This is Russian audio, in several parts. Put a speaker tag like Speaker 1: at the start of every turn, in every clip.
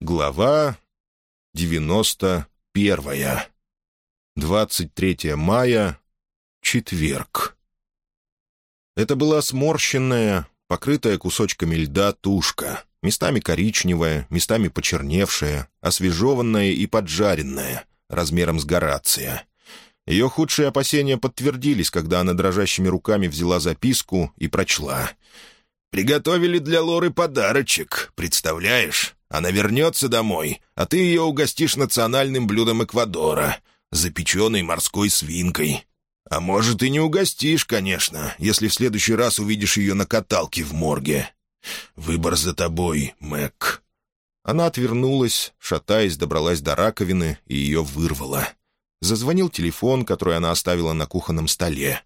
Speaker 1: Глава девяносто первая. Двадцать третье мая. Четверг. Это была сморщенная, покрытая кусочками льда тушка, местами коричневая, местами почерневшая, освежеванная и поджаренная, размером с горация. Ее худшие опасения подтвердились, когда она дрожащими руками взяла записку и прочла. «Приготовили для Лоры подарочек, представляешь? Она вернется домой, а ты ее угостишь национальным блюдом Эквадора — запеченной морской свинкой. А может, и не угостишь, конечно, если в следующий раз увидишь ее на каталке в морге. Выбор за тобой, Мэг». Она отвернулась, шатаясь, добралась до раковины и ее вырвала. Зазвонил телефон, который она оставила на кухонном столе.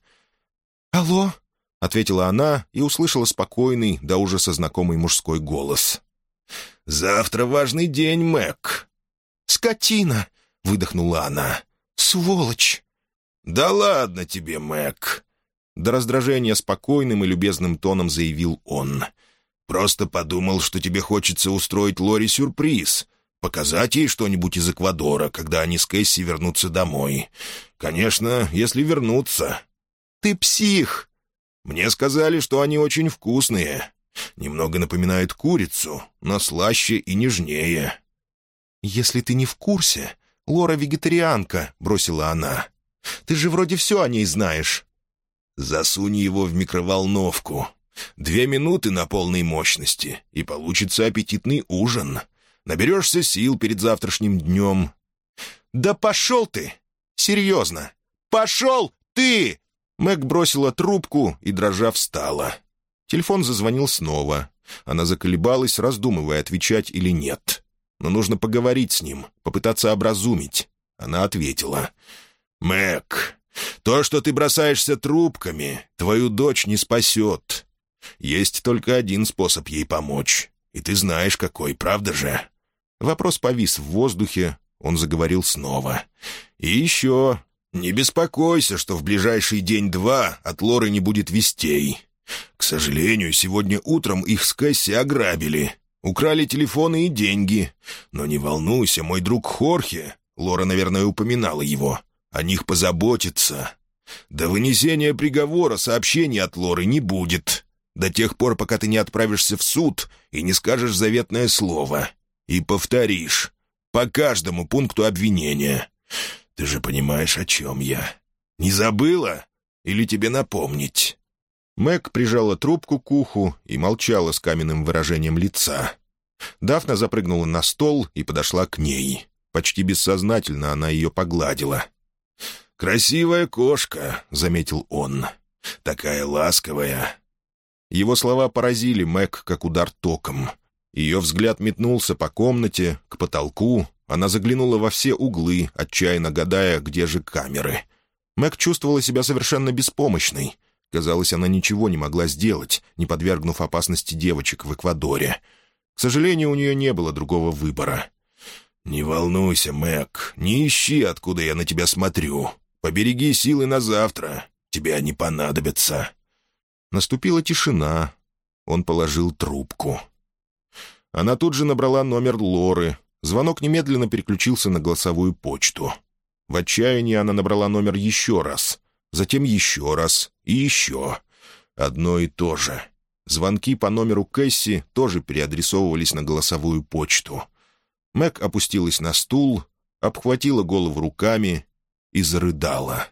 Speaker 1: «Алло?» — ответила она и услышала спокойный, до ужаса знакомый мужской голос. «Завтра важный день, Мэг».
Speaker 2: «Скотина!» — выдохнула она. «Сволочь!»
Speaker 1: «Да ладно тебе, Мэг!» До раздражения спокойным и любезным тоном заявил он. «Просто подумал, что тебе хочется устроить Лори сюрприз. Показать ей что-нибудь из Эквадора, когда они с Кэсси вернутся домой. Конечно, если вернутся».
Speaker 2: «Ты псих!»
Speaker 1: «Мне сказали, что они очень вкусные. Немного напоминает курицу, но слаще и нежнее».
Speaker 2: «Если ты не в курсе, Лора вегетарианка», — бросила она. «Ты же вроде все о ней знаешь».
Speaker 1: «Засунь его в микроволновку. Две минуты на полной мощности, и получится аппетитный ужин. Наберешься сил перед завтрашним днем».
Speaker 2: «Да пошел ты! Серьезно! Пошел ты!»
Speaker 1: Мэг бросила трубку и, дрожа, встала. Телефон зазвонил снова. Она заколебалась, раздумывая, отвечать или нет. Но нужно поговорить с ним, попытаться образумить. Она ответила. «Мэг, то, что ты бросаешься трубками, твою дочь не спасет. Есть только один способ ей помочь. И ты знаешь, какой, правда же?» Вопрос повис в воздухе, он заговорил снова. «И еще, не беспокойся, что в ближайший день-два от Лоры не будет вестей. К сожалению, сегодня утром их с Кэсси ограбили. Украли телефоны и деньги. Но не волнуйся, мой друг Хорхе, Лора, наверное, упоминала его, о них позаботится. До вынесения приговора сообщений от Лоры не будет. До тех пор, пока ты не отправишься в суд и не скажешь заветное слово. И повторишь. По каждому пункту обвинения. Ты же понимаешь, о чем я. Не забыла? Или тебе напомнить?» Мэг прижала трубку к уху и молчала с каменным выражением лица. Дафна запрыгнула на стол и подошла к ней. Почти бессознательно она ее погладила. «Красивая кошка», — заметил он. «Такая ласковая». Его слова поразили Мэг, как удар током. Ее взгляд метнулся по комнате, к потолку. Она заглянула во все углы, отчаянно гадая, где же камеры. Мэг чувствовала себя совершенно беспомощной. Казалось, она ничего не могла сделать, не подвергнув опасности девочек в Эквадоре. К сожалению, у нее не было другого выбора. «Не волнуйся, Мэг, не ищи, откуда я на тебя смотрю. Побереги силы на завтра. Тебе они понадобятся». Наступила тишина. Он положил трубку. Она тут же набрала номер Лоры. Звонок немедленно переключился на голосовую почту. В отчаянии она набрала номер еще раз затем еще раз и еще. Одно и то же. Звонки по номеру Кэсси тоже переадресовывались на голосовую почту. Мэг опустилась на стул, обхватила голову руками и зарыдала.